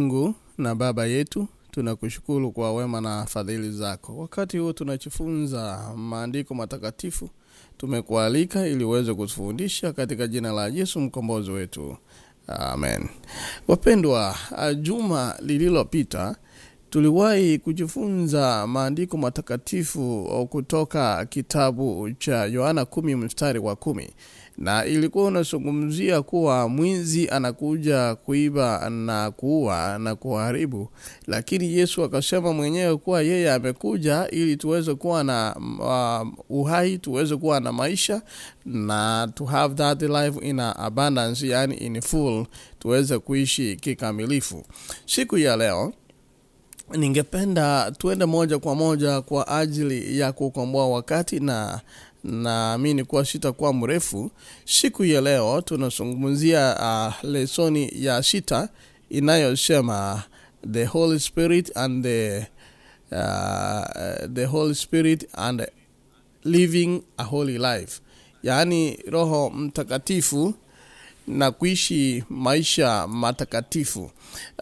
Mungu na Baba yetu, tunakushukuru kwa wema na fadhili zako. Wakati huu tunachifunza maandiko matakatifu, tumekualika ili uweze kutufundisha katika jina la Yesu mkombozi wetu. Amen. Wapendwa, juma lililopita tuliwahi kujifunza maandiko matakatifu kutoka kitabu cha Yohana kumi mstari wa kumi na ilikuwa unasungumzia kuwa mwizi anakuja kuiba na kuua na kuharibu, lakini Yesu akasema mwenyewe kuwa yeye amekuja ili tuweze kuwa na uh, uhai, tuweze kuwa na maisha na to have that life in abundance, yani in full, tuweze kuishi kikamilifu. Siku ya leo ningependa tuende moja kwa moja kwa ajili ya kukomboa wakati na naamini kuwa sitakuwa mrefu. Siku ya leo tunazungumzia uh, lesoni ya sita inayosema the Holy Spirit and the, uh, the Holy Spirit and living a holy life, yaani Roho Mtakatifu na kuishi maisha matakatifu.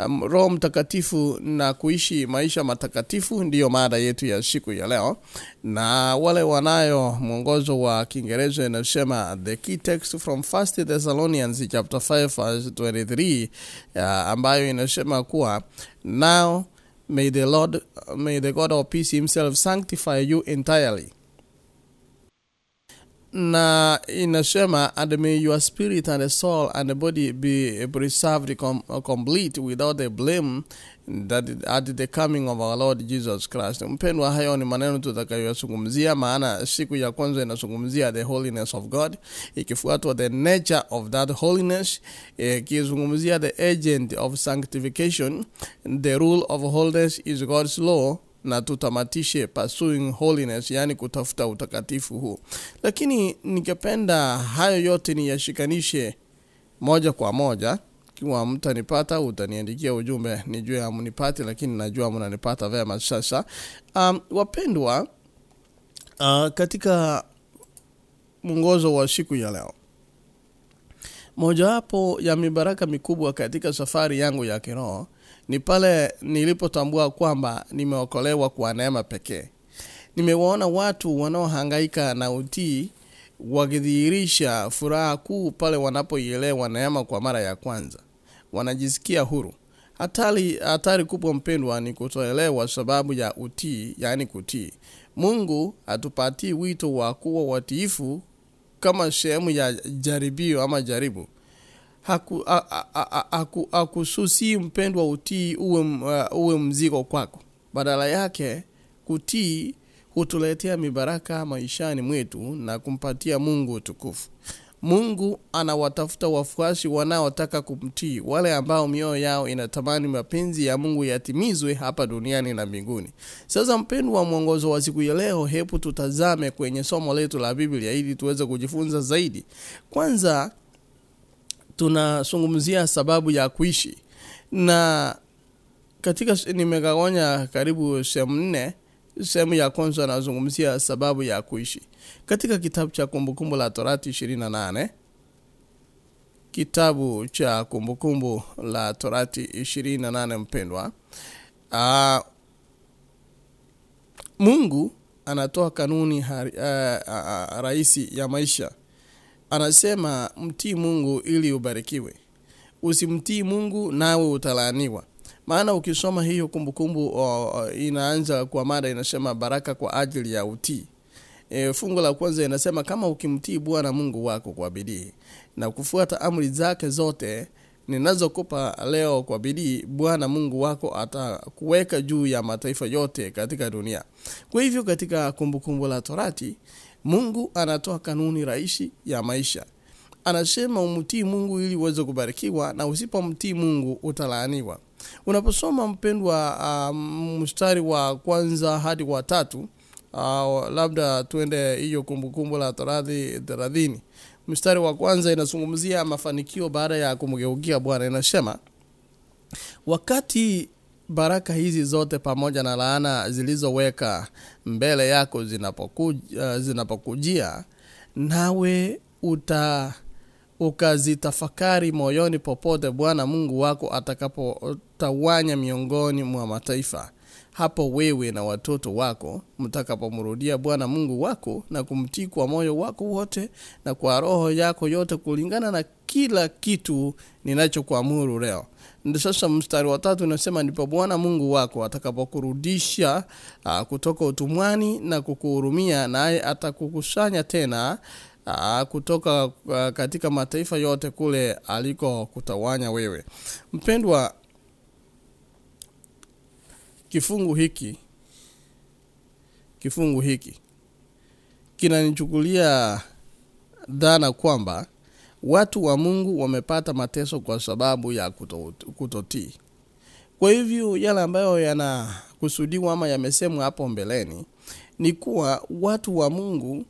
Um, Roho Mtakatifu na kuishi maisha matakatifu ndiyo mada yetu ya siku ya leo, na wale wanayo mwongozo wa Kiingereza inasema the key text from 1 Thessalonians chapter 5 verse 23, uh, ambayo inasema kuwa now may the Lord may the God of peace himself sanctify you entirely na inasema and may your spirit and the soul and the body be preserved com complete without a blame that at the coming of our Lord Jesus Christ. Mpendwa, hayo ni maneno tutakayozungumzia, maana siku ya kwanza inazungumzia the holiness of God, ikifuatwa the nature of that holiness, ikizungumzia the agent of sanctification. The rule of holiness is God's law na tutamatishe pursuing holiness, yani kutafuta utakatifu huu. Lakini ningependa hayo yote niyashikanishe moja kwa moja. Kiwa mtanipata, utaniandikia ujumbe nijue amnipate lakini najua mnanipata vema sasa. Um, wapendwa, uh, katika mwongozo wa siku ya leo, mojawapo ya mibaraka mikubwa katika safari yangu ya kiroho ni pale nilipotambua kwamba nimeokolewa kwa neema pekee. Nimewaona watu wanaohangaika na utii wakidhihirisha furaha kuu pale wanapoielewa neema kwa mara ya kwanza, wanajisikia huru. Hatari, hatari kubwa mpendwa, ni kutoelewa sababu ya utii, yaani kutii. Mungu hatupatii wito wa kuwa watiifu kama sehemu ya jaribio ama jaribu hakususii haku, mpendwa utii uwe, uh, uwe mzigo kwako. Badala yake kutii hutuletea mibaraka maishani mwetu na kumpatia Mungu utukufu. Mungu anawatafuta wafuasi wanaotaka kumtii, wale ambao mioyo yao inatamani mapenzi ya Mungu yatimizwe hapa duniani na mbinguni. Sasa mpendo wa mwongozo wa siku ya leo, hebu tutazame kwenye somo letu la Biblia ili tuweze kujifunza zaidi. Kwanza tunazungumzia sababu ya kuishi na katika nimegawanya karibu sehemu nne. Sehemu ya kwanza anazungumzia sababu ya kuishi katika kitabu cha Kumbukumbu la Torati 28, kitabu cha Kumbukumbu la Torati 28. Mpendwa, uh, Mungu anatoa kanuni uh, uh, rahisi ya maisha Anasema mtii Mungu ili ubarikiwe, usimtii Mungu nawe utalaaniwa. Maana ukisoma hiyo kumbukumbu kumbu, inaanza kwa mada inasema baraka kwa ajili ya utii. E, fungu la kwanza inasema kama ukimtii Bwana Mungu wako kwa bidii na kufuata amri zake zote ninazokupa leo kwa bidii, Bwana Mungu wako atakuweka juu ya mataifa yote katika dunia. Kwa hivyo katika kumbukumbu kumbu la Torati Mungu anatoa kanuni rahisi ya maisha. Anasema umtii Mungu ili uweze kubarikiwa, na usipomtii Mungu utalaaniwa. Unaposoma mpendwa, uh, mstari wa kwanza hadi wa tatu, uh, labda tuende hiyo kumbukumbu la Torati thelathini. Mstari wa kwanza inazungumzia mafanikio baada ya kumgeukia Bwana. Inasema wakati baraka hizi zote pamoja na laana zilizoweka mbele yako zinapokujia, uh, zinapokujia nawe uta ukazitafakari moyoni popote Bwana Mungu wako atakapotawanya miongoni mwa mataifa hapo wewe na watoto wako mtakapomrudia Bwana Mungu wako na kumtii kwa moyo wako wote na kwa roho yako yote kulingana na kila kitu ninachokuamuru leo. Sasa mstari wa tatu unasema ndipo Bwana Mungu wako atakapokurudisha uh, kutoka utumwani na kukuhurumia naye atakukusanya tena uh, kutoka uh, katika mataifa yote kule aliko kutawanya wewe. Mpendwa, kifungu hiki kifungu hiki kinanichukulia dhana kwamba watu wa Mungu wamepata mateso kwa sababu ya kuto, kutotii. Kwa hivyo yale ambayo yanakusudiwa ama yamesemwa hapo mbeleni ni kuwa watu wa Mungu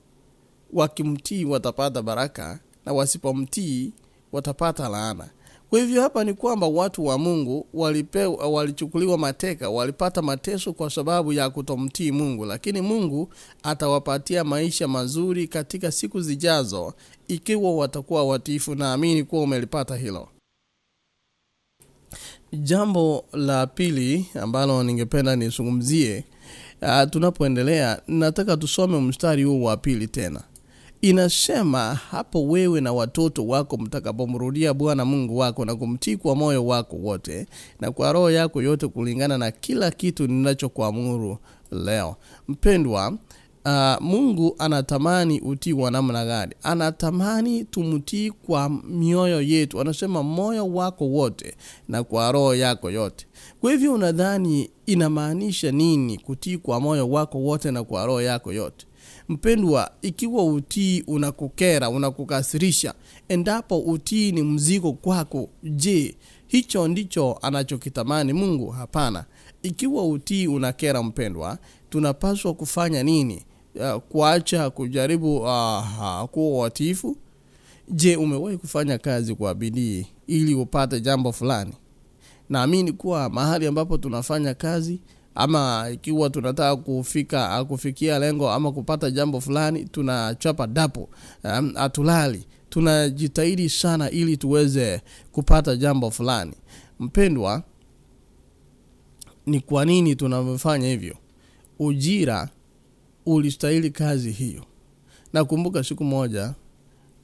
wakimtii watapata baraka na wasipomtii watapata laana. Kwa hivyo hapa ni kwamba watu wa Mungu walipewa, walichukuliwa mateka, walipata mateso kwa sababu ya kutomtii Mungu, lakini Mungu atawapatia maisha mazuri katika siku zijazo ikiwa watakuwa watiifu. Naamini kuwa umelipata hilo. Jambo la pili ambalo ningependa nisungumzie uh, tunapoendelea, nataka tusome mstari huu wa pili tena inasema hapo wewe na watoto wako mtakapomrudia Bwana Mungu wako na kumtii kwa moyo wako wote na kwa roho yako yote kulingana na kila kitu ninachokuamuru leo. Mpendwa, uh, Mungu anatamani utii wa namna gani? Anatamani tumtii kwa mioyo yetu. Anasema moyo wako wote na kwa roho yako yote. Kwa hivyo unadhani inamaanisha nini kutii kwa moyo wako wote na kwa roho yako yote? Mpendwa, ikiwa utii unakukera, unakukasirisha, endapo utii ni mzigo kwako, je, hicho ndicho anachokitamani Mungu? Hapana. Ikiwa utii unakera, mpendwa, tunapaswa kufanya nini? Uh, kuacha kujaribu uh, kuwa watifu Je, umewahi kufanya kazi kwa bidii ili upate jambo fulani? Naamini kuwa mahali ambapo tunafanya kazi ama ikiwa tunataka kufika kufikia lengo ama kupata jambo fulani tunachapa dapo um, atulali tunajitahidi sana ili tuweze kupata jambo fulani. Mpendwa ni kwa nini tunavyofanya hivyo? Ujira ulistahili kazi hiyo. Nakumbuka siku moja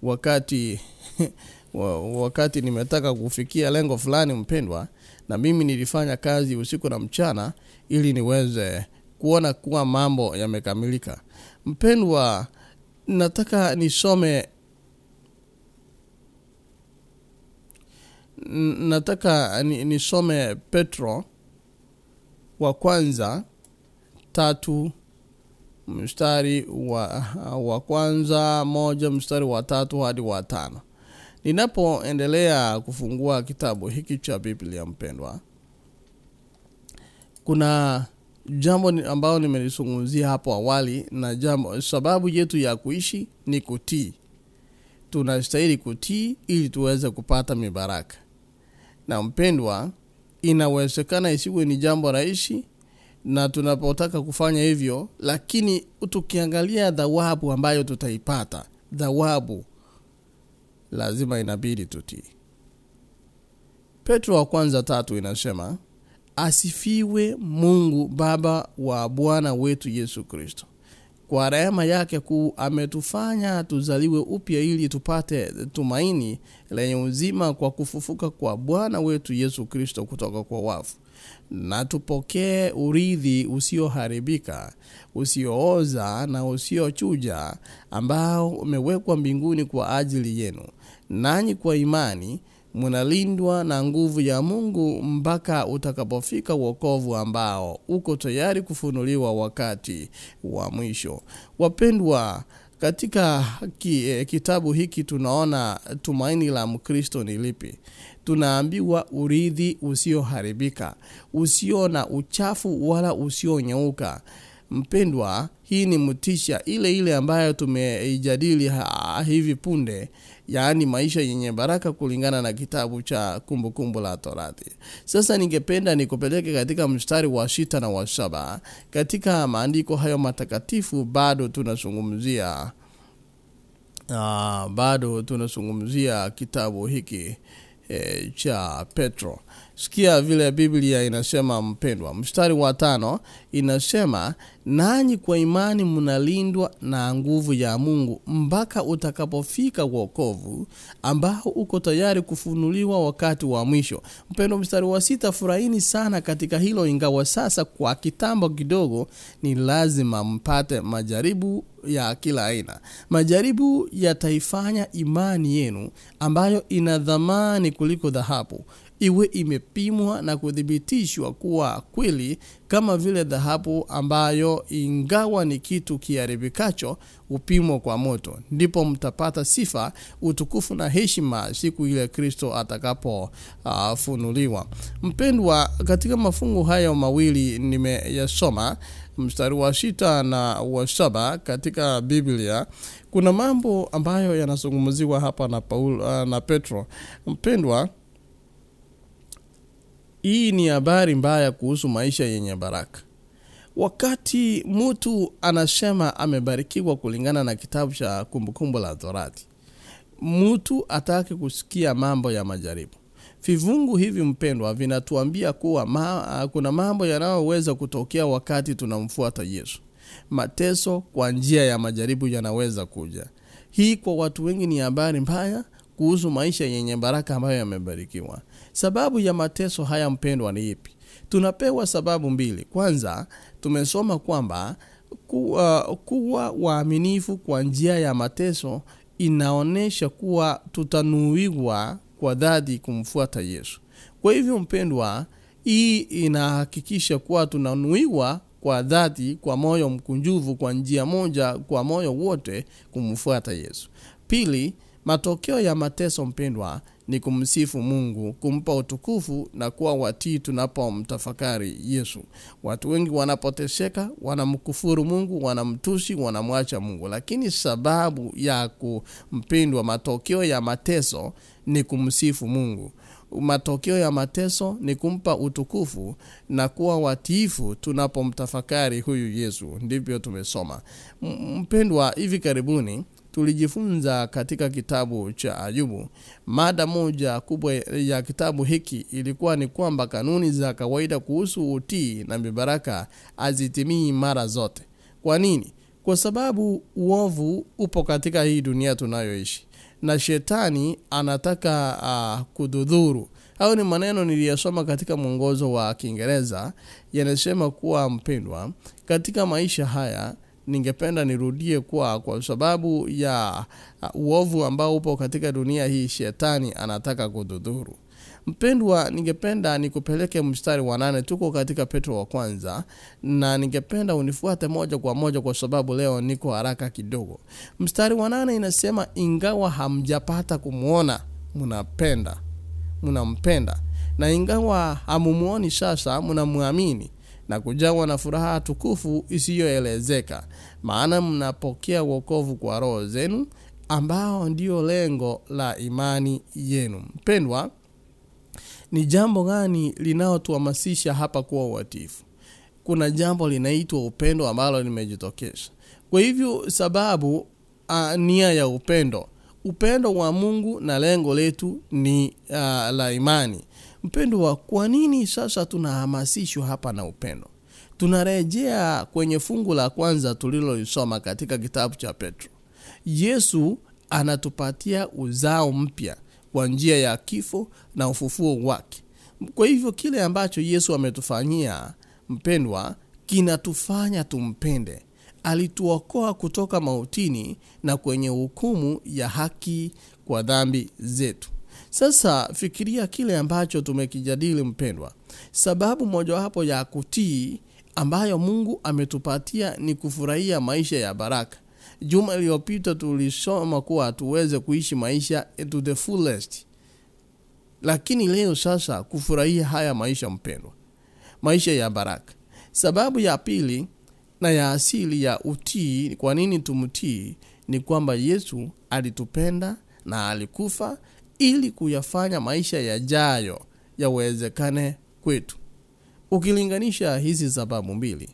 wakati wakati nimetaka kufikia lengo fulani mpendwa na mimi nilifanya kazi usiku na mchana ili niweze kuona kuwa mambo yamekamilika. Mpendwa nataka nisome nataka nisome petro wa kwanza tatu mstari wa, wa kwanza moja mstari wa tatu hadi wa tano. Ninapoendelea kufungua kitabu hiki cha biblia mpendwa kuna jambo ambayo nimelizungumzia hapo awali na jambo sababu yetu ya kuishi ni kutii. Tunastahili kutii ili tuweze kupata mibaraka. Na mpendwa inawezekana isiwe ni jambo rahisi na tunapotaka kufanya hivyo lakini tukiangalia dhawabu ambayo tutaipata dhawabu lazima inabidi tutii. Petro wa kwanza tatu inasema asifiwe mungu baba wa bwana wetu yesu kristo. Kwa rehema yake kuu ametufanya tuzaliwe upya ili tupate tumaini lenye uzima kwa kufufuka kwa bwana wetu yesu kristo kutoka kwa wafu na tupokee urithi usioharibika usiooza na usiochuja ambao umewekwa mbinguni kwa ajili yenu. Nanyi kwa imani mnalindwa na nguvu ya mungu mpaka utakapofika wokovu ambao uko tayari kufunuliwa wakati wa mwisho. Wapendwa katika eh, kitabu hiki tunaona tumaini la mkristo ni lipi tunaambiwa urithi usioharibika usio na uchafu wala usionyeuka mpendwa hii ni mtisha ile ile ambayo tumeijadili hivi punde yaani maisha yenye baraka kulingana na kitabu cha kumbukumbu kumbu la torati. Sasa ningependa nikupeleke katika mstari wa sita na wa saba. Katika maandiko hayo matakatifu bado tunazungumzia uh, bado tunazungumzia kitabu hiki e, cha petro sikia vile biblia inasema mpendwa. Mstari wa tano inasema nanyi kwa imani mnalindwa na nguvu ya mungu mpaka utakapofika wokovu ambao uko tayari kufunuliwa wakati wa mwisho. Mpendwa mstari wa sita furahini sana katika hilo ingawa sasa kwa kitambo kidogo ni lazima mpate majaribu ya kila aina. Majaribu yataifanya imani yenu ambayo ina dhamani kuliko dhahabu iwe imepimwa na kuthibitishwa kuwa kweli kama vile dhahabu ambayo ingawa ni kitu kiharibikacho upimwa kwa moto. Ndipo mtapata sifa utukufu na heshima siku ile kristo atakapofunuliwa uh, mpendwa katika mafungu hayo mawili nimeyasoma mstari wa sita na wa saba katika biblia kuna mambo ambayo yanazungumziwa hapa na, Paul, uh, na petro. Mpendwa hii ni habari mbaya kuhusu maisha yenye baraka. Wakati mtu anasema amebarikiwa kulingana na kitabu cha kumbukumbu la torati mtu atake kusikia mambo ya majaribu. Vivungu hivi mpendwa vinatuambia kuwa ma, kuna mambo yanayoweza kutokea wakati tunamfuata yesu. Mateso kwa njia ya majaribu yanaweza kuja. Hii kwa watu wengi ni habari mbaya kuhusu maisha yenye baraka ambayo yamebarikiwa sababu ya mateso haya mpendwa ni ipi? Tunapewa sababu mbili. Kwanza tumesoma kwamba kuwa, kuwa waaminifu kwa njia ya mateso inaonyesha kuwa tutanuiwa kwa dhati kumfuata yesu. Kwa hivyo mpendwa hii inahakikisha kuwa tunanuiwa kwa dhati kwa moyo mkunjuvu kwa njia moja kwa moyo wote kumfuata yesu. Pili matokeo ya mateso mpendwa ni kumsifu mungu kumpa utukufu na kuwa watii tunapomtafakari yesu. Watu wengi wanapoteseka wanamkufuru mungu wanamtusi wanamwacha mungu. Lakini sababu ya kumpindwa matokeo ya mateso ni kumsifu mungu. Matokeo ya mateso ni kumpa utukufu na kuwa watiifu tunapomtafakari huyu yesu. Ndivyo tumesoma. Mpendwa hivi karibuni tulijifunza katika kitabu cha ayubu. Mada moja kubwa ya kitabu hiki ilikuwa ni kwamba kanuni za kawaida kuhusu utii na mibaraka azitimii mara zote. Kwa nini? Kwa sababu uovu upo katika hii dunia tunayoishi. Na shetani anataka uh, kudhudhuru. Au ni maneno niliyosoma katika mwongozo wa kiingereza. Yanasema kuwa mpendwa katika maisha haya ningependa nirudie kwa kwa sababu ya uh, uovu ambao upo katika dunia hii shetani anataka kudhudhuru mpendwa ningependa nikupeleke mstari wa nane. Tuko katika petro wa kwanza na ningependa unifuate moja kwa moja kwa sababu leo niko haraka kidogo. Mstari wa nane inasema ingawa hamjapata kumwona mnapenda mnampenda na ingawa hamumuoni sasa mnamwamini na kujawa na furaha tukufu isiyoelezeka. Maana mnapokea wokovu kwa roho zenu ambao ndio lengo la imani yenu. Mpendwa ni jambo gani linalotuhamasisha hapa kuwa watifu kuna jambo linaitwa upendo ambalo limejitokeza. Kwa hivyo sababu a, nia ya upendo. Upendo wa mungu na lengo letu ni uh, la imani mpendo wa kwa nini sasa tunahamasishwa hapa na upendo? Tunarejea kwenye fungu la kwanza tulilolisoma katika kitabu cha petro. Yesu anatupatia uzao mpya kwa njia ya kifo na ufufuo wake. Kwa hivyo kile ambacho yesu ametufanyia mpendwa kinatufanya tumpende. Alituokoa kutoka mautini na kwenye hukumu ya haki kwa dhambi zetu sasa fikiria kile ambacho tumekijadili mpendwa. Sababu mojawapo ya kutii ambayo mungu ametupatia ni kufurahia maisha ya baraka. Juma iliyopita tulisoma kuwa tuweze kuishi maisha to the fullest. Lakini leo sasa kufurahia haya maisha mpendwa. Maisha ya baraka. Sababu ya pili na ya asili ya utii kwa nini tumtii ni kwamba yesu alitupenda na alikufa ili kuyafanya maisha yajayo yawezekane kwetu. Ukilinganisha hizi sababu mbili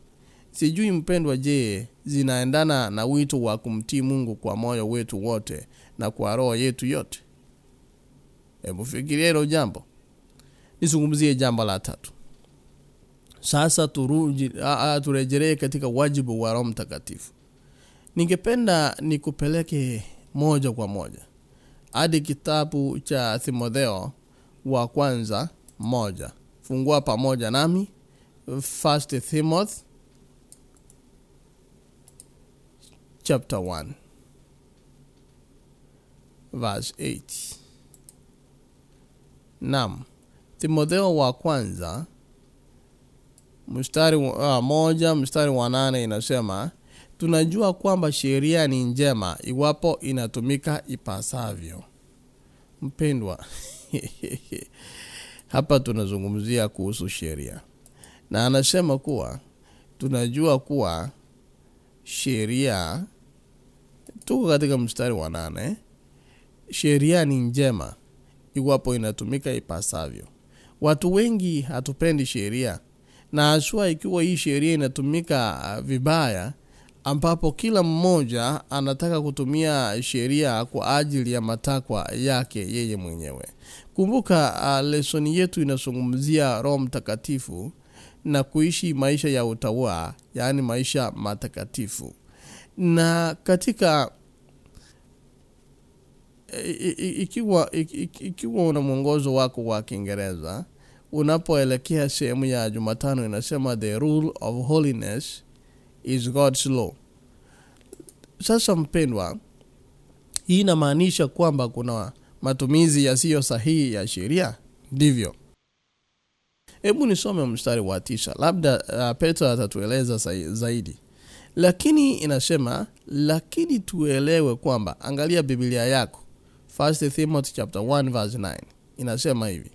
sijui mpendwa je zinaendana na wito wa kumtii mungu kwa moyo wetu wote na kwa roho yetu yote? Hebu fikiria hilo jambo. Nizungumzie jambo la tatu. Sasa turuji, turejelee katika wajibu wa roho mtakatifu. Ningependa nikupeleke moja kwa moja hadi kitabu cha timotheo wa kwanza moja. Fungua pamoja nami first timothy chapter 1 verse 8 nam timotheo wa kwanza mstari wa, uh, moja mstari wa nane inasema tunajua kwamba sheria ni njema iwapo inatumika ipasavyo. Mpendwa hapa tunazungumzia kuhusu sheria. Na anasema kuwa tunajua kuwa sheria tuko katika mstari wa nane sheria ni njema iwapo inatumika ipasavyo. Watu wengi hatupendi sheria. Na haswa ikiwa hii sheria inatumika vibaya ambapo kila mmoja anataka kutumia sheria kwa ajili ya matakwa yake yeye mwenyewe. Kumbuka uh, lesoni yetu inazungumzia roho mtakatifu na kuishi maisha ya utawa yaani maisha matakatifu. Na katika ikiwa, ikiwa una mwongozo wako wa kiingereza unapoelekea sehemu ya jumatano inasema the rule of holiness is god's law. Sasa mpendwa hii inamaanisha kwamba kuna matumizi yasiyo sahihi ya sheria? Ndivyo. Hebu nisome mstari wa tisa labda uh, petro atatueleza zaidi. Lakini inasema lakini tuelewe kwamba angalia biblia yako 1 Timothy chapter 1 verse 9 inasema hivi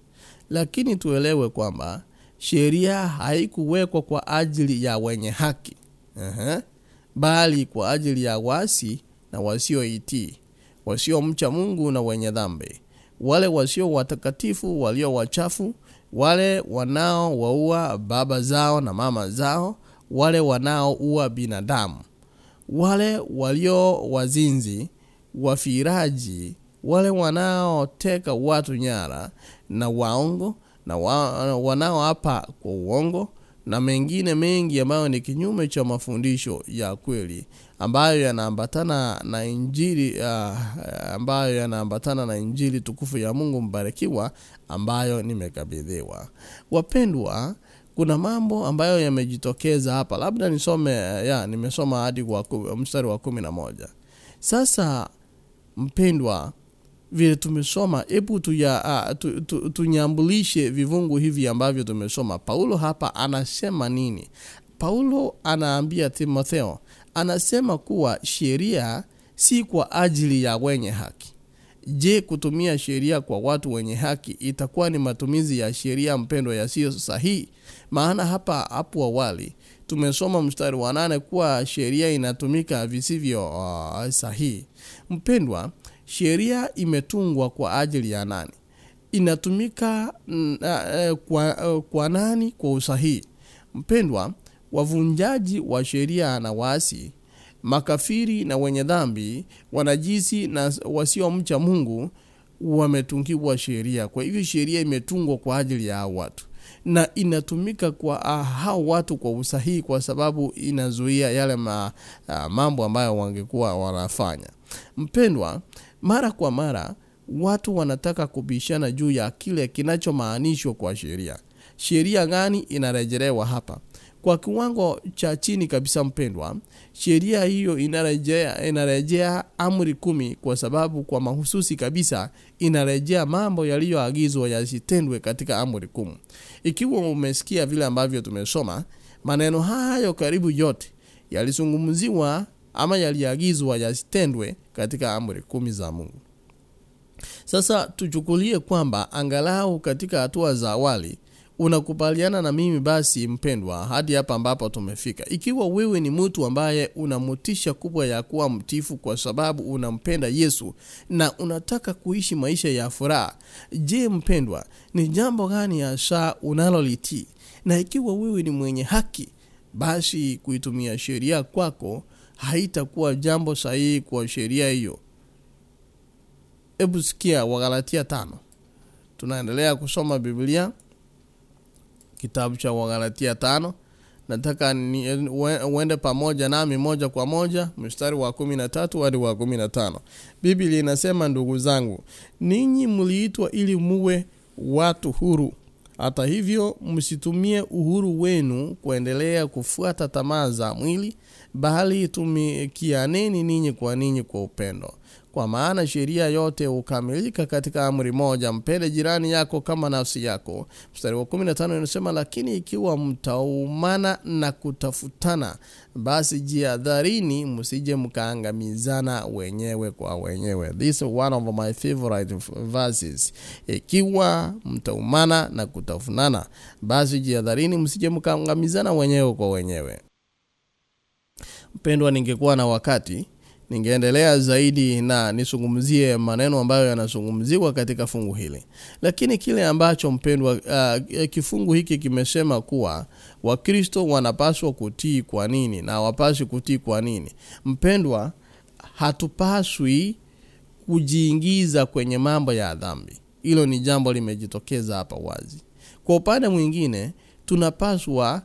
lakini tuelewe kwamba sheria haikuwekwa kwa ajili ya wenye haki uh-huh. bali kwa ajili ya wasi na wasio iti wasio mcha mungu na wenye dhambi wale wasio watakatifu walio wachafu wale wanao waua baba zao na mama zao wale wanao wanaoua binadamu wale walio wazinzi wafiraji wale wanaoteka watu nyara na waongo na wa, wanaoapa kwa uongo na mengine mengi ambayo ni kinyume cha mafundisho ya kweli ambayo yanaambatana na injili uh, ambayo yanaambatana na injili tukufu ya mungu mbarikiwa ambayo nimekabidhiwa. Wapendwa kuna mambo ambayo yamejitokeza hapa. Labda nisome ya nimesoma hadi kwa mstari wa kumi na moja. Sasa mpendwa vile tumesoma hebu tunyambulishe tu, tu, tunyambulishe vivungu hivi ambavyo tumesoma. Paulo hapa anasema nini? Paulo anaambia timotheo anasema kuwa sheria si kwa ajili ya wenye haki. Je kutumia sheria kwa watu wenye haki itakuwa ni matumizi ya sheria mpendwa yasiyo sahihi? Maana hapa hapo awali tumesoma mstari wa nane kuwa sheria inatumika visivyo uh, sahihi. Mpendwa sheria imetungwa kwa ajili ya nani? Inatumika mm, uh, kwa, uh, kwa nani? Kwa usahihi. Mpendwa wavunjaji wa sheria na wasi makafiri na wenye dhambi wanajisi na wasiomcha mungu wametungiwa sheria. Kwa hivyo sheria imetungwa kwa ajili ya hao watu. Na inatumika kwa uh, hao watu kwa usahihi kwa sababu inazuia yale ma, a, mambo ambayo wangekuwa wanafanya. Mpendwa mara kwa mara watu wanataka kubishana juu ya kile kinachomaanishwa kwa sheria. Sheria gani inarejelewa hapa? Kwa kiwango cha chini kabisa mpendwa sheria hiyo inarejea inarejea amri kumi kwa sababu kwa mahususi kabisa inarejea mambo yaliyoagizwa yasitendwe katika amri kumi. Ikiwa umesikia vile ambavyo tumesoma maneno hayo karibu yote yalizungumziwa ama yaliagizwa yasitendwe katika amri kumi za mungu. Sasa tuchukulie kwamba angalau katika hatua za awali unakubaliana na mimi basi mpendwa hadi hapa ambapo tumefika. Ikiwa wewe ni mtu ambaye una motisha kubwa ya kuwa mtifu kwa sababu unampenda yesu na unataka kuishi maisha ya furaha je mpendwa ni jambo gani hasa unalolitii? Na ikiwa wewe ni mwenye haki basi kuitumia sheria kwako haitakuwa jambo sahihi kwa sheria hiyo. Hebu sikia wagalatia tano. Tunaendelea kusoma biblia kitabu cha wagalatia tano. Nataka ni, uende pamoja nami moja kwa moja mstari wa kumi na tatu hadi wa kumi na tano. Biblia inasema ndugu zangu ninyi mliitwa ili muwe watu huru. Hata hivyo msitumie uhuru wenu kuendelea kufuata tamaa za mwili bali tumikianeni ninyi kwa ninyi kwa upendo. Kwa maana sheria yote ukamilika katika amri moja. Mpele jirani yako kama nafsi yako. Mstari wa 15 inasema lakini ikiwa mtaumana na kutafutana basi jiadharini msije mkaangamizana wenyewe kwa wenyewe. This is one of my favorite verses. Ikiwa mtaumana na kutafunana basi jiadharini msije mkaangamizana wenyewe kwa wenyewe mpendwa ningekuwa na wakati ningeendelea zaidi na nisungumzie maneno ambayo yanazungumziwa katika fungu hili. Lakini kile ambacho mpendwa uh, kifungu hiki kimesema kuwa wakristo wanapaswa kutii kwa nini na wapaswi kutii kwa nini. Mpendwa hatupaswi kujiingiza kwenye mambo ya dhambi. Hilo ni jambo limejitokeza hapa wazi. Kwa upande mwingine tunapaswa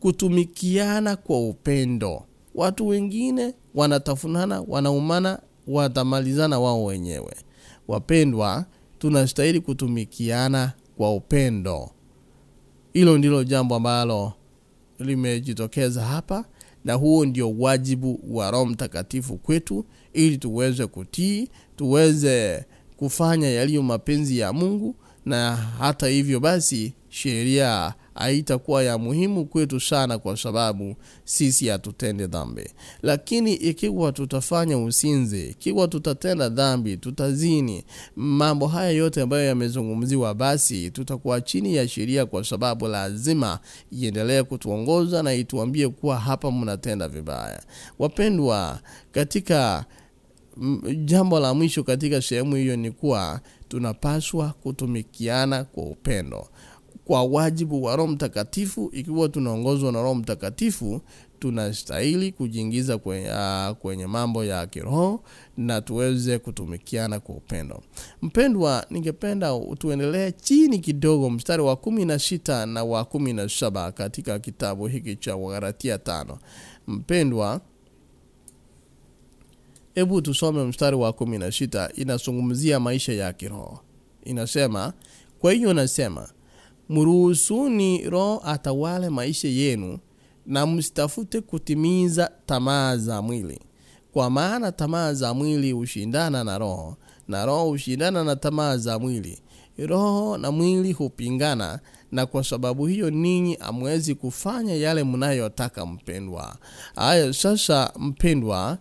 kutumikiana kwa upendo watu wengine wanatafunana wanaumana watamalizana wao wenyewe. Wapendwa tunastahili kutumikiana kwa upendo. Hilo ndilo jambo ambalo limejitokeza hapa na huo ndio wajibu wa roho mtakatifu kwetu ili tuweze kutii tuweze kufanya yaliyo mapenzi ya mungu na hata hivyo basi sheria haitakuwa ya muhimu kwetu sana kwa sababu sisi hatutende dhambi. Lakini ikiwa tutafanya usinzi ikiwa tutatenda dhambi tutazini mambo haya yote ambayo yamezungumziwa basi tutakuwa chini ya sheria kwa sababu lazima iendelee kutuongoza na ituambie kuwa hapa mnatenda vibaya. Wapendwa katika jambo la mwisho katika sehemu hiyo ni kuwa tunapaswa kutumikiana kwa upendo kwa wajibu wa roho mtakatifu. Ikiwa tunaongozwa na roho mtakatifu tunastahili kujiingiza kwenye, uh, kwenye mambo ya kiroho na tuweze kutumikiana kwa upendo. Mpendwa ningependa tuendelee chini kidogo mstari wa kumi na sita na wa kumi na saba katika kitabu hiki cha wagaratia tano. Mpendwa hebu tusome mstari wa kumi na sita. Inazungumzia maisha ya kiroho. Inasema kwa hiyo nasema mruhusuni roho atawale maisha yenu na msitafute kutimiza tamaa za mwili. Kwa maana tamaa za mwili hushindana na roho na roho hushindana na tamaa za mwili. Roho na mwili hupingana na kwa sababu hiyo ninyi amwezi kufanya yale mnayotaka mpendwa. Haya sasa mpendwa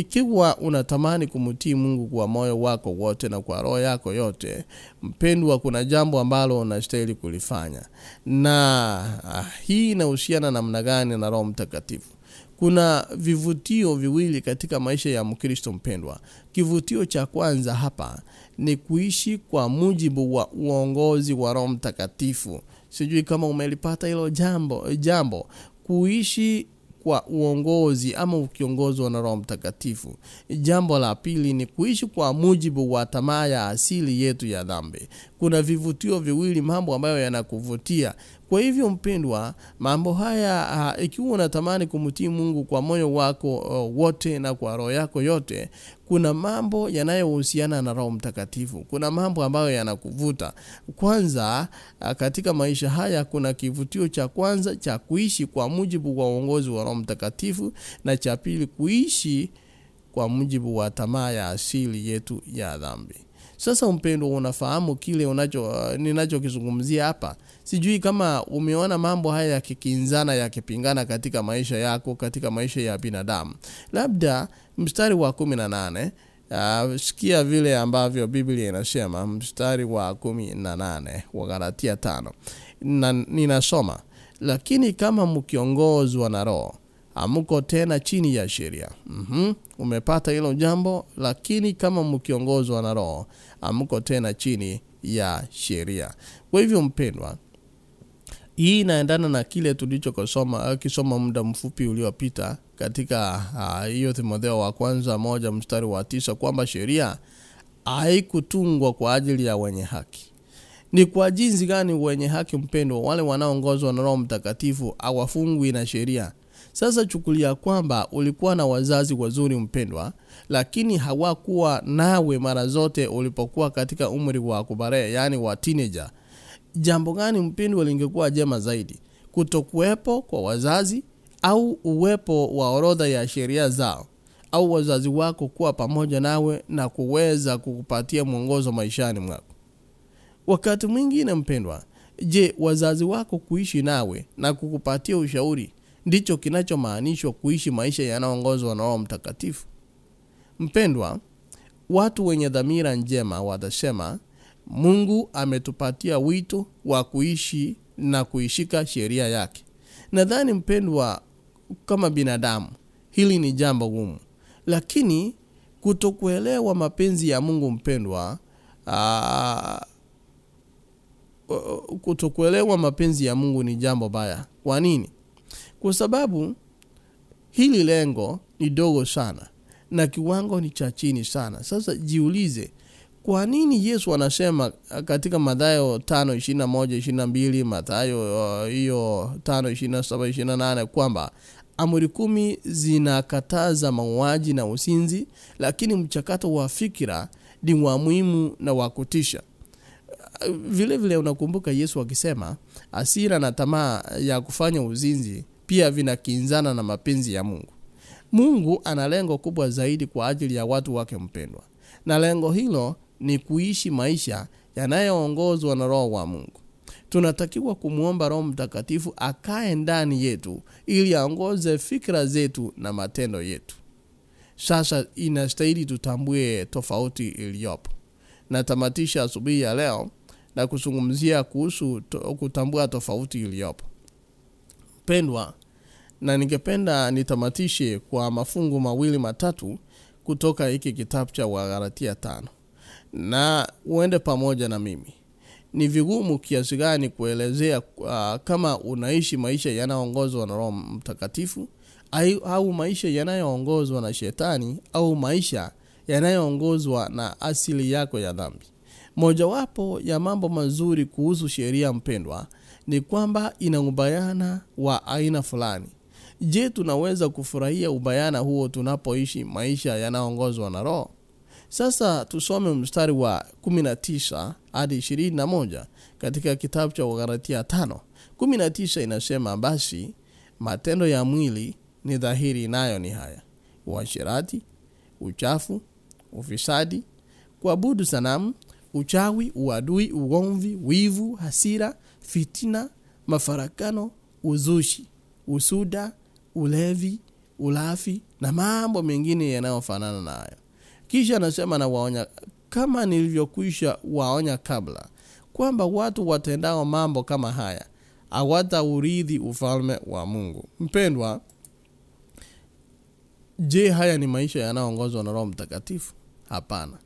ikiwa unatamani kumtii mungu kwa moyo wako wote na kwa roho yako yote mpendwa kuna jambo ambalo unastahili kulifanya. Na ah, hii inahusiana namna gani na roho mtakatifu? Kuna vivutio viwili katika maisha ya mkristo mpendwa. Kivutio cha kwanza hapa ni kuishi kwa mujibu wa uongozi wa roho mtakatifu. Sijui kama umelipata hilo jambo jambo. Kuishi kwa uongozi ama ukiongozwa na roho mtakatifu. Jambo la pili ni kuishi kwa mujibu wa tamaa ya asili yetu ya dhambi kuna vivutio viwili mambo ambayo yanakuvutia. Kwa hivyo mpendwa mambo haya uh, ikiwa unatamani kumtii mungu kwa moyo wako uh, wote na kwa roho yako yote kuna mambo yanayohusiana na roho mtakatifu. Kuna mambo ambayo yanakuvuta. Kwanza uh, katika maisha haya kuna kivutio cha kwanza cha kuishi kwa mujibu wa uongozi wa roho mtakatifu na cha pili kuishi kwa mujibu wa tamaa ya asili yetu ya dhambi sasa mpendo unafahamu kile unacho uh, ninachokizungumzia hapa? Sijui kama umeona mambo haya yakikinzana yakipingana katika maisha yako katika maisha ya binadamu. Labda mstari wa kumi na nane Uh, sikia vile ambavyo biblia inasema mstari wa kumi na nane wa galatia tano. Na, ninasoma lakini kama mkiongozwa na roho hamko tena chini ya sheria. Mm-hmm. umepata hilo jambo lakini kama mkiongozwa na roho hamko tena chini ya sheria. Kwa hivyo mpendwa hii inaendana na kile tulichokisoma kisoma muda mfupi uliopita katika hiyo uh, timotheo wa kwanza moja mstari wa tisa kwamba sheria haikutungwa kwa ajili ya wenye haki. Ni kwa jinsi gani wenye haki mpendwa wale wanaoongozwa na roho mtakatifu awafungwi na sheria sasa chukulia kwamba ulikuwa na wazazi wazuri mpendwa lakini hawakuwa nawe mara zote ulipokuwa katika umri wa kubarea yani wa teenager. Jambo gani mpendwa lingekuwa jema zaidi? Kutokuwepo kwa wazazi au uwepo wa orodha ya sheria zao? Au wazazi wako kuwa pamoja nawe na kuweza kukupatia mwongozo maishani mwako? Wakati mwingine mpendwa je wazazi wako kuishi nawe na kukupatia ushauri ndicho kinachomaanishwa kuishi maisha yanayoongozwa na roho mtakatifu. Mpendwa watu wenye dhamira njema watasema mungu ametupatia wito wa kuishi na kuishika sheria yake. Nadhani mpendwa kama binadamu hili ni jambo gumu. Lakini kutokuelewa mapenzi ya mungu mpendwa kutokuelewa mapenzi ya mungu ni jambo baya. Kwa nini kwa sababu hili lengo ni dogo sana na kiwango ni cha chini sana. Sasa jiulize kwa nini yesu anasema katika madhayo 5 mathayo hiyo uh, 5 kwamba amri kumi zinakataza mauaji na usinzi lakini mchakato wa fikira ni wa muhimu na wa kutisha. Vile vile unakumbuka yesu akisema asira na tamaa ya kufanya uzinzi pia vinakinzana na mapenzi ya mungu. Mungu ana lengo kubwa zaidi kwa ajili ya watu wake mpendwa. Na lengo hilo ni kuishi maisha yanayoongozwa na roho wa mungu. Tunatakiwa kumwomba roho mtakatifu akae ndani yetu ili aongoze fikra zetu na matendo yetu. Sasa inastahili tutambue tofauti iliyopo. Natamatisha asubuhi ya leo na kuzungumzia kuhusu to, kutambua tofauti iliyopo pendwa na ningependa nitamatishe kwa mafungu mawili matatu kutoka hiki kitabu cha wagalatia tano. Na uende pamoja na mimi. Ni vigumu kiasi gani kuelezea uh, kama unaishi maisha yanayoongozwa na roho mtakatifu au, maisha yanayoongozwa na shetani au maisha yanayoongozwa na asili yako ya dhambi? Mojawapo ya mambo mazuri kuhusu sheria mpendwa ni kwamba ina ubayana wa aina fulani. Je tunaweza kufurahia ubayana huo tunapoishi maisha yanayoongozwa na roho? Sasa tusome mstari wa 19 hadi 21 katika kitabu cha wagalatia 5 19 inasema basi matendo ya mwili ni dhahiri nayo ni haya uashirati uchafu ufisadi kuabudu sanamu uchawi uadui ugomvi wivu hasira fitina mafarakano uzushi usuda ulevi ulafi na mambo mengine yanayofanana nayo. kisha anasema nawaonya kama nilivyokwisha waonya kabla kwamba watu watendao mambo kama haya hawataurithi ufalme wa mungu. Mpendwa je haya ni maisha yanayoongozwa na roho mtakatifu? Hapana.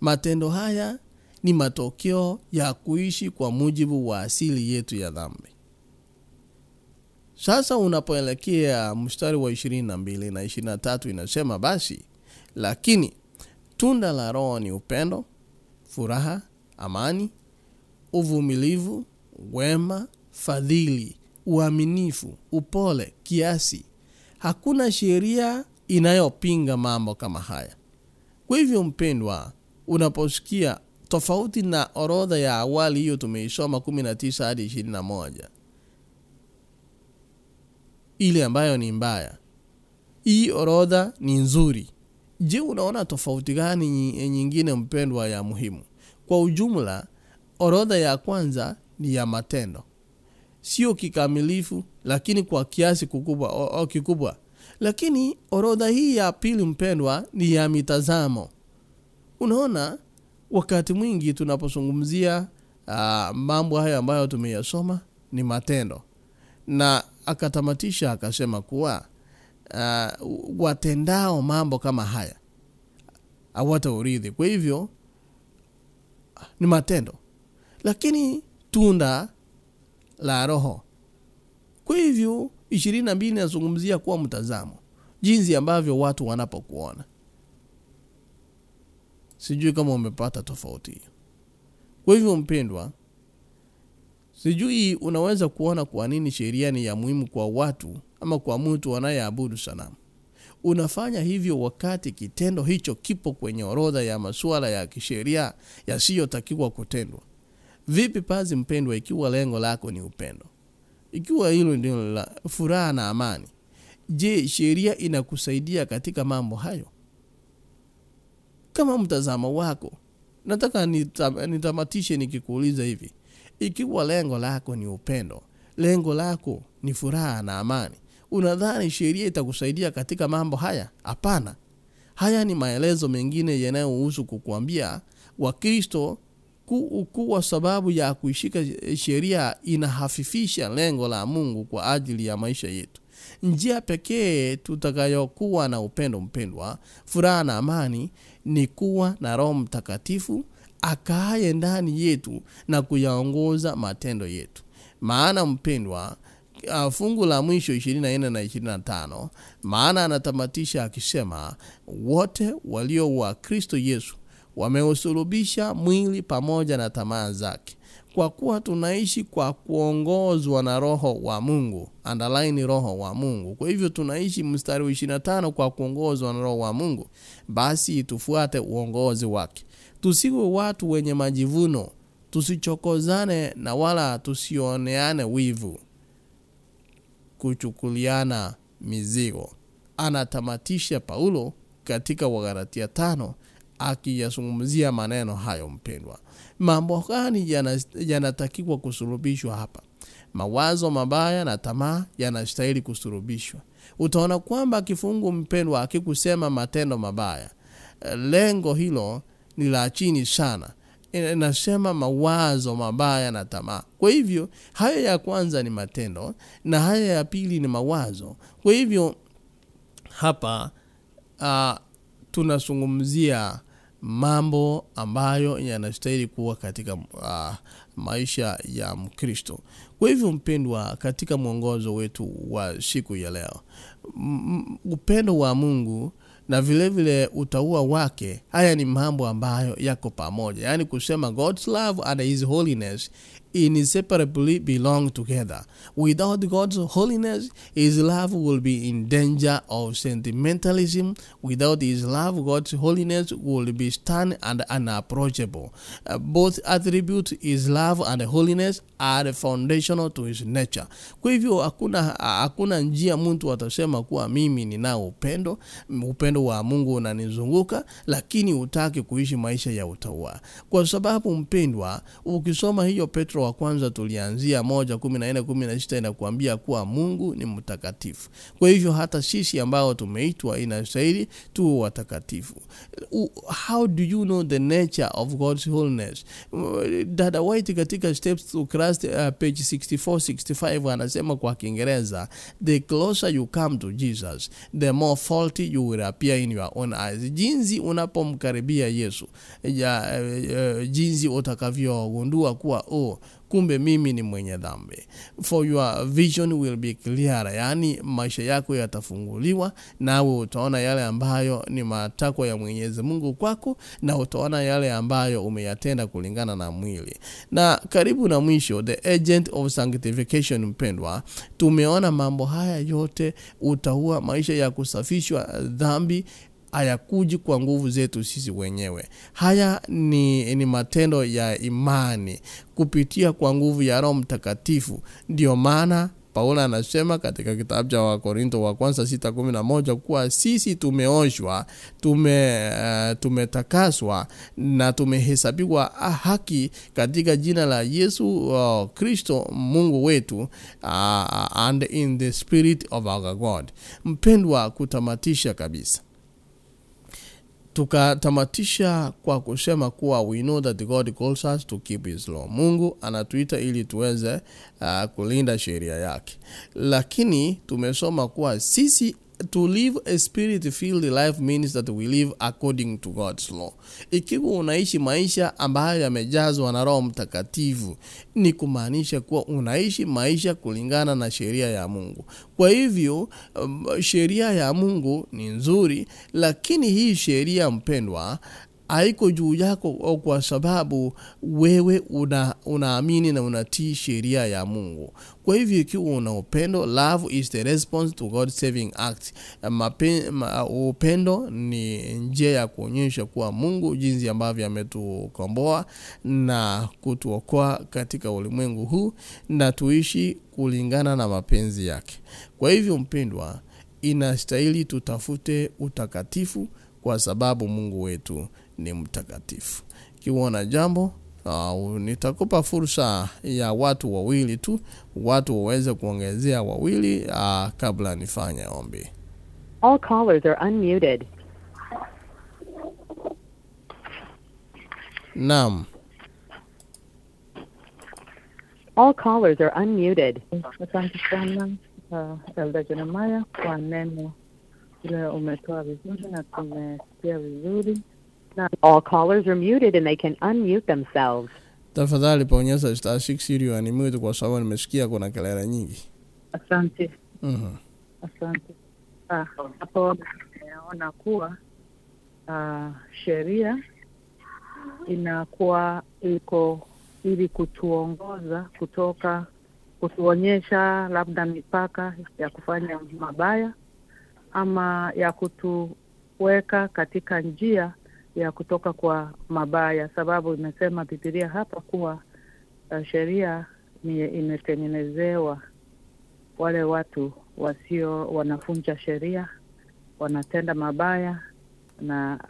Matendo haya ni matokeo ya kuishi kwa mujibu wa asili yetu ya dhambi. Sasa unapoelekea mstari wa 22 na 23 inasema basi lakini tunda la roho ni upendo furaha amani uvumilivu wema fadhili uaminifu upole kiasi. Hakuna sheria inayopinga mambo kama haya. Kwa hivyo mpendwa unaposikia tofauti na orodha ya awali hiyo tumeisoma 19 hadi 21 ile ambayo ni mbaya. Hii orodha ni nzuri. Je unaona tofauti gani nyingine mpendwa ya muhimu? Kwa ujumla orodha ya kwanza ni ya matendo. Sio kikamilifu lakini kwa kiasi kikubwa kikubwa. Lakini orodha hii ya pili mpendwa ni ya mitazamo. Unaona wakati mwingi tunapozungumzia uh, mambo hayo ambayo tumeyasoma ni matendo. Na akatamatisha akasema kuwa uh, watendao mambo kama haya hawataurithi. Kwa hivyo ni matendo. Lakini tunda la roho. Kwa hivyo ishirini na mbili inazungumzia kuwa mtazamo. Jinsi ambavyo watu wanapokuona sijui kama umepata tofauti. Kwa hivyo mpendwa sijui unaweza kuona kwa nini sheria ni ya muhimu kwa watu ama kwa mtu anayeabudu sanamu. Unafanya hivyo wakati kitendo hicho kipo kwenye orodha ya masuala ya kisheria yasiyotakiwa kutendwa. Vipi pazi mpendwa ikiwa lengo lako ni upendo? Ikiwa hilo ndio furaha na amani je sheria inakusaidia katika mambo hayo kama mtazamo wako nataka nita- nitamatishe nikikuuliza hivi. Ikiwa lengo lako ni upendo lengo lako ni furaha na amani unadhani sheria itakusaidia katika mambo haya? Hapana. Haya ni maelezo mengine yanayohusu kukuambia wakristo kuwa sababu ya kuishika sheria inahafifisha lengo la mungu kwa ajili ya maisha yetu. Njia pekee tutakayokuwa na upendo mpendwa furaha na amani ni kuwa na roho mtakatifu akaaye ndani yetu na kuyaongoza matendo yetu. Maana mpendwa uh, fungu la mwisho 24 na 25 maana anatamatisha akisema wote walio wa kristo yesu wameusulubisha mwili pamoja na tamaa zake kwa kuwa tunaishi kwa kuongozwa na roho wa mungu Underline roho wa mungu. Kwa hivyo tunaishi mstari wa 25 kwa kuongozwa na roho wa mungu basi tufuate uongozi wake. Tusiwe watu wenye majivuno tusichokozane na wala tusioneane wivu. Kuchukuliana mizigo. Anatamatisha paulo katika wagalatia tano akiyazungumzia maneno hayo mpendwa mambo gani yana- yanatakiwa kusulubishwa hapa? Mawazo mabaya na tamaa yanastahili kusulubishwa. Utaona kwamba kifungu mpendwa akikusema matendo mabaya. Lengo hilo ni la chini sana. Inasema mawazo mabaya na tamaa. Kwa hivyo haya ya kwanza ni matendo na haya ya pili ni mawazo. Kwa hivyo hapa uh, tunazungumzia mambo ambayo yanastahili kuwa katika uh, maisha ya mkristo. Kwa hivyo mpendwa katika mwongozo wetu wa siku ya leo upendo wa mungu na vile vile utaua wake haya ni mambo ambayo yako pamoja. Yaani kusema god's love and his holiness inseparably belong together. Without god's holiness his love will be in danger of sentimentalism. Without his love god's holiness will be stern and unapproachable. Uh, both attributes his love and holiness are foundational to his nature. Kwa hivyo hakuna hakuna njia mtu atasema kuwa mimi ninao upendo upendo wa mungu unanizunguka lakini utake kuishi maisha ya utaua kwa sababu mpendwa ukisoma hiyo petro wa kwanza tulianzia moja kumi na nne kumi na sita inakuambia kuwa mungu ni mtakatifu. Kwa hivyo hata sisi ambao tumeitwa inastahili tuwe watakatifu. How do you know the nature of god's holiness? Dada white katika steps to christ uh, page 64 65 anasema kwa kiingereza the closer you come to jesus the more faulty you will appear in your own eyes. Jinsi unapomkaribia yesu ya, uh, jinsi utakavyogundua kuwa oh kumbe mimi ni mwenye dhambi. For your vision will be clear yaani maisha yako yatafunguliwa nawe utaona yale ambayo ni matakwa ya mwenyezi mungu kwako na utaona yale ambayo umeyatenda kulingana na mwili. Na karibu na mwisho the agent of sanctification mpendwa tumeona mambo haya yote utaua maisha ya kusafishwa dhambi hayakuji kwa nguvu zetu sisi wenyewe. Haya ni, ni matendo ya imani. Kupitia kwa nguvu ya roho mtakatifu. Ndio maana paulo anasema katika kitabu cha wakorinto wa kwanza sita kumi na moja kuwa sisi tumeoshwa tume, uh, tumetakaswa na tumehesabiwa haki katika jina la yesu uh, kristo mungu wetu uh, and in the spirit of our god. Mpendwa kutamatisha kabisa tukatamatisha kwa kusema kuwa we know that God calls us to keep his law. Mungu anatuita ili tuweze uh, kulinda sheria yake. Lakini tumesoma kuwa sisi to live a spirit filled life means that we live according to God's law. Ikiwa unaishi maisha ambayo yamejazwa na Roho Mtakatifu, ni kumaanisha kuwa unaishi maisha kulingana na sheria ya Mungu. Kwa hivyo um, sheria ya Mungu ni nzuri, lakini hii sheria mpendwa haiko juu yako kwa sababu wewe una unaamini na unatii sheria ya mungu. Kwa hivyo ikiwa una upendo love is the response to god saving act. Upendo ni njia ya kuonyesha kuwa mungu jinsi ambavyo ametukomboa na kutuokoa katika ulimwengu huu na tuishi kulingana na mapenzi yake. Kwa hivyo mpendwa inastahili tutafute utakatifu kwa sababu mungu wetu ni mtakatifu ikiwa na jambo uh, nitakupa fursa ya watu wawili tu watu waweze kuongezea wawili uh, kabla nifanye ombi All callers are unmuted. naam All callers are unmuted. Asante sana uh, Elda Jeremiah kwa neno ile umetoa vizuri na tumesikia vizuri. All callers are muted and they can unmute themselves. tafadhali bonyeza star 6 ili kwa sababu nimesikia kuna kelele nyingi Asante, mm-hmm. asante. Ah, hapo naona kuwa uh, sheria inakuwa iko ili kutuongoza kutoka kutuonyesha labda mipaka ya kufanya mabaya ama ya kutuweka katika njia ya kutoka kwa mabaya, sababu imesema Bibilia hapa kuwa uh, sheria ni imetengenezewa wale watu wasio wanafunja sheria, wanatenda mabaya na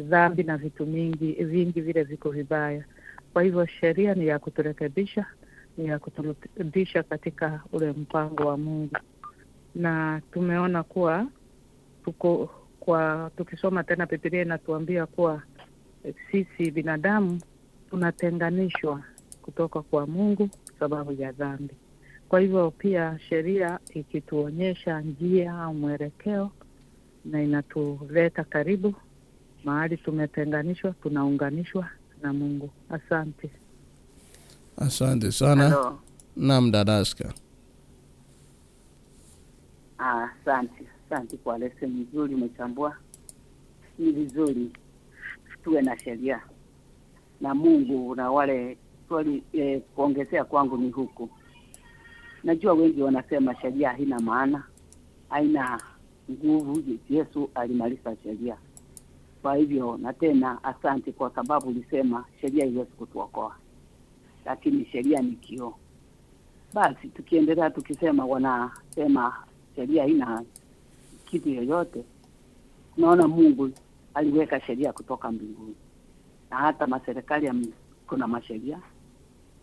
dhambi na vitu mingi vingi vile viko vibaya. Kwa hivyo sheria ni ya kuturekebisha, ni ya kuturudisha katika ule mpango wa Mungu, na tumeona kuwa tuko kwa tukisoma tena Biblia inatuambia kuwa eh, sisi binadamu tunatenganishwa kutoka kwa Mungu sababu ya dhambi. Kwa hivyo pia sheria ikituonyesha njia au mwelekeo na inatuleta karibu mahali tumetenganishwa, tunaunganishwa na Mungu. Asante. asante sana naam dadaska Asante, asante kwa leseni nzuri umechambua. Ni vizuri tuwe na sheria na Mungu na wale swali eh, kuongezea kwangu ni huku. Najua wengi wanasema sheria haina maana, haina nguvu. Yesu alimaliza sheria. Kwa hivyo na tena, asante kwa sababu ulisema sheria iwezi kutuokoa, lakini sheria ni kioo. Basi tukiendelea tukisema, wanasema sheria haina kitu yoyote. Naona Mungu aliweka sheria kutoka mbinguni, na hata maserikali kuna masheria,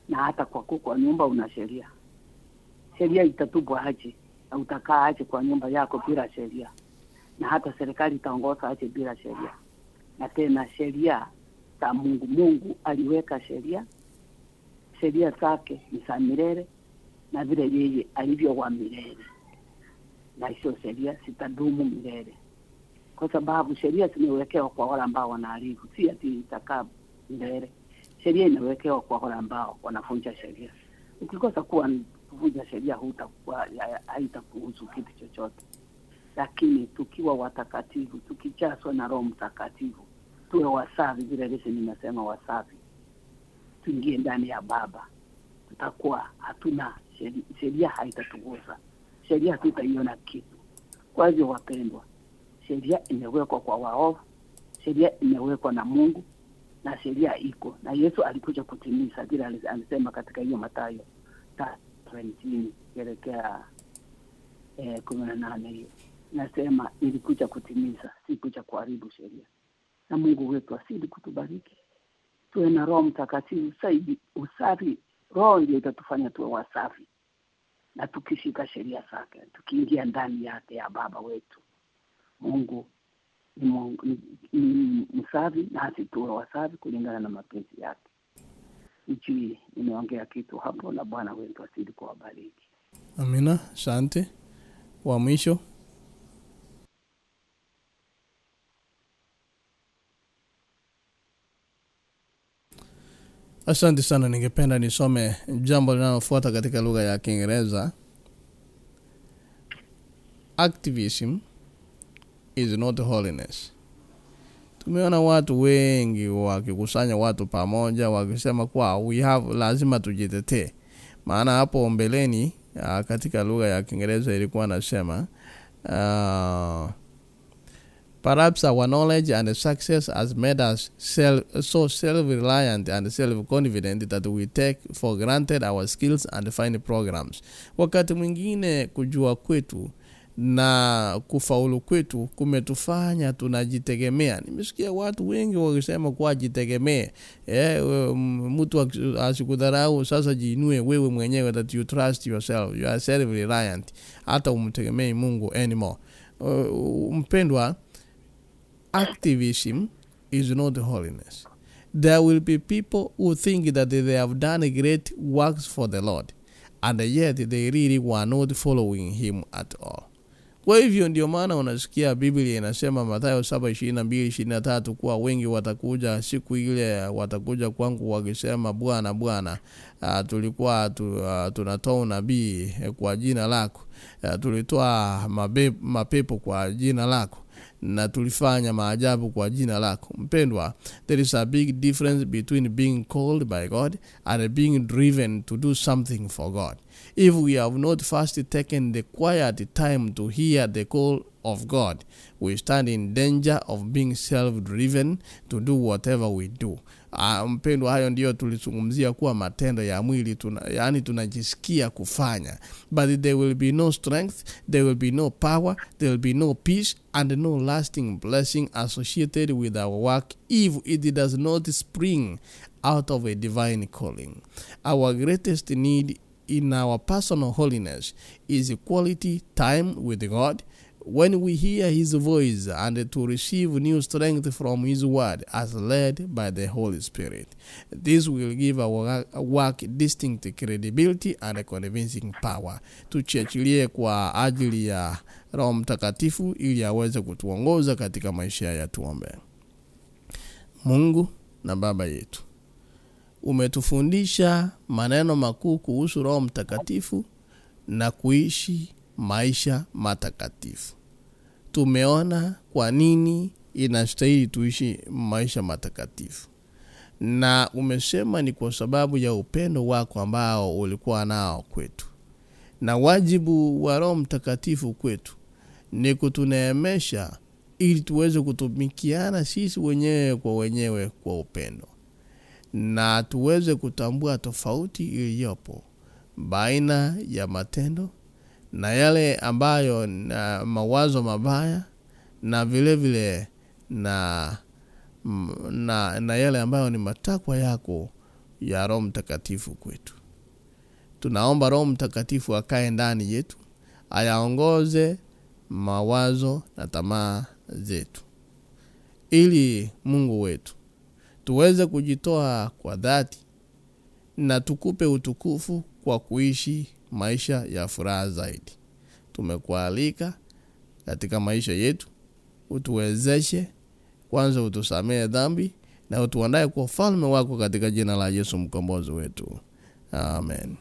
na hata kwa kwa nyumba una sheria. Sheria itatubwa aje na utakaa aje kwa nyumba yako bila sheria, na hata serikali itaongoza aje bila sheria. Na tena sheria za Mungu, Mungu aliweka sheria, sheria zake ni za milele na vile yeye alivyo wa milele na hiyo sheria zitadumu milele, kwa sababu sheria zimewekewa kwa wale ambao wanaarifu, si ati itakaa milele. Sheria inawekewa kwa wale ambao wanafunja sheria. Ukikosa kuwa kuvunja sheria, hutakuwa haitakuhusu kitu chochote. Lakini tukiwa watakatifu, tukijazwa na Roho Mtakatifu, tuwe wasafi, vile vile nimesema wasafi, tuingie ndani ya Baba, tutakuwa hatuna sheria, sheria haitatugusa sheria hatutaiona kitu. Kwa hivyo, wapendwa, sheria imewekwa kwa waovu, sheria imewekwa na Mungu na sheria iko na Yesu alikuja kutimiza vile alisema katika hiyo Mathayo 17 kuelekea eh, kumi na nane hiyo nasema ilikuja kutimiza, si kuja kuharibu sheria. Na Mungu wetu asidi kutubariki, tuwe na Roho Mtakatifu saidi usafi. Roho ndio itatufanya tuwe wasafi na tukishika sheria zake, tukiingia ndani yake ya Baba wetu Mungu ni, Mungu, ni, ni msafi, na tuwe wasafi kulingana na mapenzi yake. Hichi nimeongea kitu hapo, na Bwana wetu asidi kuwabariki. amina asante wa mwisho asante sana ningependa nisome jambo linalofuata katika lugha ya kiingereza. Activism is not holiness. Tumeona watu wengi wakikusanya watu pamoja wakisema kuwa we have lazima tujitetee. Maana hapo mbeleni uh, katika lugha ya kiingereza ilikuwa nasema uh, Perhaps our knowledge and success has made us self, so self-reliant and self-confident that we take for granted our skills and fine programs. Wakati mwingine kujua kwetu na kufaulu kwetu kumetufanya tunajitegemea. Nimesikia watu wengi wakisema kuwa jitegemee, eh, mtu asikudharau, sasa jiinue wewe mwenyewe, that you trust yourself, you are self-reliant, hata umtegemei Mungu anymore. Uh, mpendwa, activism is not holiness. There will be people who think that they have done great works for the Lord and yet they really were not following him at all. Kwa hivyo ndio maana unasikia Biblia inasema Mathayo saba ishirini na mbili ishirini na tatu kuwa wengi watakuja siku ile, watakuja kwangu wakisema, Bwana Bwana, uh, tulikuwa tu, uh, tunatoa unabii kwa jina lako, uh, tulitoa mapepo kwa jina lako na tulifanya maajabu kwa jina lako. Mpendwa there is a big difference between being called by god and being driven to do something for god. If we have not first taken the quiet time to hear the call of god we stand in danger of being self-driven to do whatever we do uh, mpendwa hayo ndiyo tulizungumzia kuwa matendo ya mwili tuna, yani tunajisikia kufanya. But there will be no strength there will be no power there will be no peace and no lasting blessing associated with our work if it does not spring out of a divine calling. Our greatest need in our personal holiness is quality time with god when we hear his voice and to receive new strength from his word as led by the Holy Spirit. This will give our work distinct credibility and convincing power. Tuchiachilie kwa ajili ya Roho Mtakatifu ili aweze kutuongoza katika maisha ya tuombe. Mungu na Baba yetu, umetufundisha maneno makuu kuhusu Roho Mtakatifu na kuishi maisha matakatifu. Tumeona kwa nini inastahili tuishi maisha matakatifu, na umesema ni kwa sababu ya upendo wako ambao ulikuwa nao kwetu, na wajibu wa Roho Mtakatifu kwetu ni kutuneemesha ili tuweze kutumikiana sisi wenyewe kwa wenyewe kwa upendo, na tuweze kutambua tofauti iliyopo baina ya matendo na yale ambayo na mawazo mabaya na vile vile na, na, na yale ambayo ni matakwa yako ya Roho Mtakatifu kwetu. Tunaomba Roho Mtakatifu akae ndani yetu, ayaongoze mawazo na tamaa zetu, ili Mungu wetu tuweze kujitoa kwa dhati na tukupe utukufu kwa kuishi maisha ya furaha zaidi. Tumekualika katika maisha yetu, utuwezeshe kwanza, utusamehe dhambi na utuandae kwa ufalme wako katika jina la Yesu mkombozi wetu, amen.